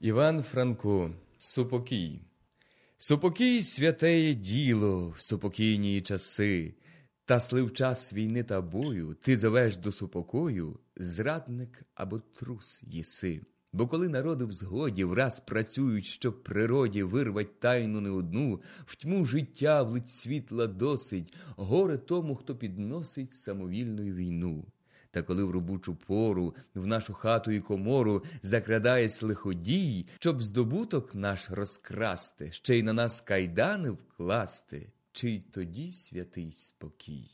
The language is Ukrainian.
Іван Франко, супокій. Супокій святеє діло в супокійні часи, та слив час війни та бою, ти зовеш до супокою, зрадник або трус єси. Бо коли народи в згоді враз працюють, щоб природі вирвать тайну не одну, в тьму життя влить світла досить, горе тому, хто підносить самовільну війну. Та коли в робочу пору в нашу хату і комору закрадає лиходій, щоб здобуток наш розкрасти, ще й на нас кайдани вкласти, чий тоді святий спокій.